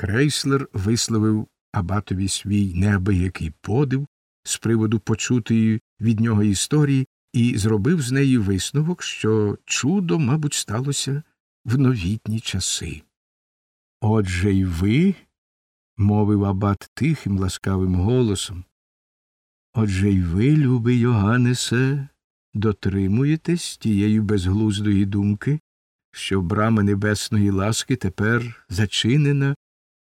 Крейслер висловив абатові свій неабиякий подив з приводу почутої від нього історії і зробив з неї висновок, що чудо, мабуть, сталося в новітні часи. Отже й ви, мовив абат тихим, ласкавим голосом, отже й ви, любий Йоганнесе, дотримуєтесь тієї безглуздої думки, що брама небесної ласки тепер зачинена,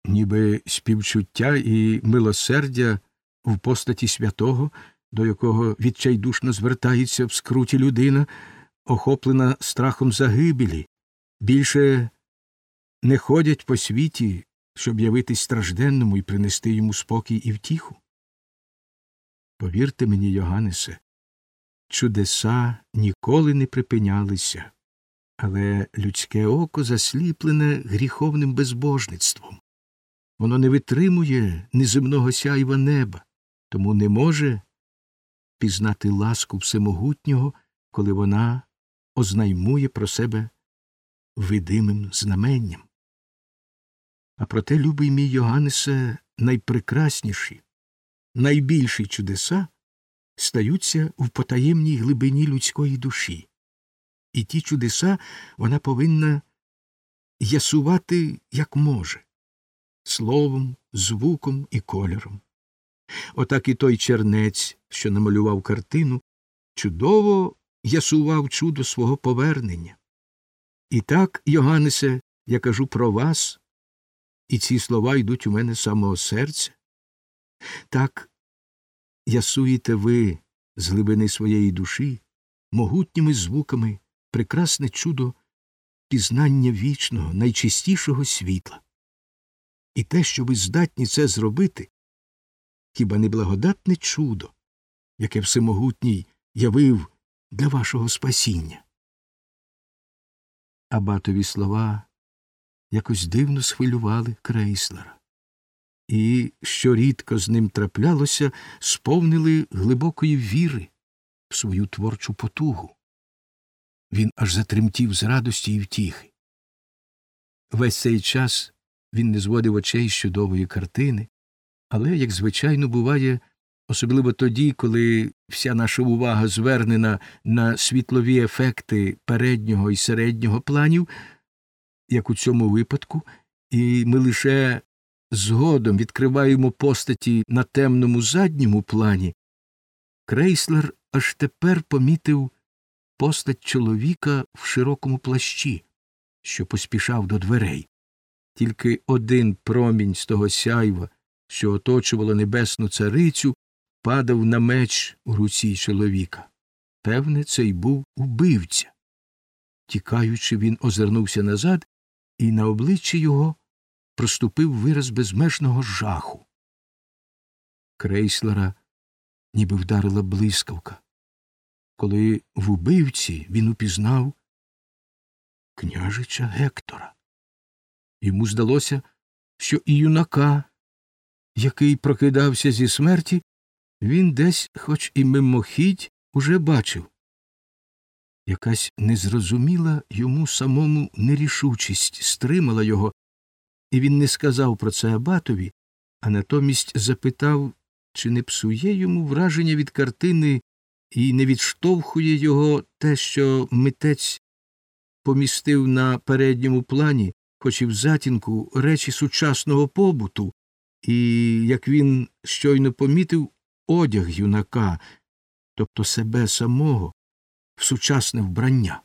ніби співчуття і милосердя в постаті святого, до якого відчайдушно звертається в скруті людина, охоплена страхом загибелі, більше не ходять по світі, щоб явитись стражденному і принести йому спокій і втіху. Повірте мені, Йоганнесе, чудеса ніколи не припинялися, але людське око засліплене гріховним безбожництвом. Воно не витримує неземного сяйва неба, тому не може пізнати ласку всемогутнього, коли вона ознаймує про себе видимим знаменням. А проте, любий мій Йоганнесе, найпрекрасніші, найбільші чудеса стаються в потаємній глибині людської душі, і ті чудеса вона повинна ясувати як може словом, звуком і кольором. Отак і той чернець, що намалював картину, чудово ясував чудо свого повернення. І так, Йоганнесе, я кажу про вас, і ці слова йдуть у мене з самого серця. Так ясуєте ви з глибини своєї душі, могутніми звуками, прекрасне чудо пізнання вічного, найчистішого світла. І те, що ви здатні це зробити, хіба не благодатне чудо, яке всемогутній явив для вашого спасіння. Абатові слова якось дивно схвилювали крейслера, і, що рідко з ним траплялося, сповнили глибокої віри в свою творчу потугу. Він аж затремтів з радості і втіхи. Весь цей час він не зводив очей з чудової картини, але, як звичайно, буває, особливо тоді, коли вся наша увага звернена на світлові ефекти переднього і середнього планів, як у цьому випадку, і ми лише згодом відкриваємо постаті на темному задньому плані, Крейслер аж тепер помітив постать чоловіка в широкому плащі, що поспішав до дверей. Тільки один промінь з того сяйва, що оточувало небесну царицю, падав на меч у руці чоловіка. Певне, це й був убивця. Тікаючи, він озирнувся назад, і на обличчі його проступив вираз безмежного жаху. Крейслера ніби вдарила блискавка. Коли в убивці він упізнав княжича Гектора. Йому здалося, що і юнака, який прокидався зі смерті, він десь, хоч і мимохідь, уже бачив. Якась незрозуміла йому самому нерішучість стримала його, і він не сказав про це Абатові, а натомість запитав, чи не псує йому враження від картини і не відштовхує його те, що митець помістив на передньому плані, хоч і в затінку, речі сучасного побуту, і, як він щойно помітив, одяг юнака, тобто себе самого, в сучасне вбрання.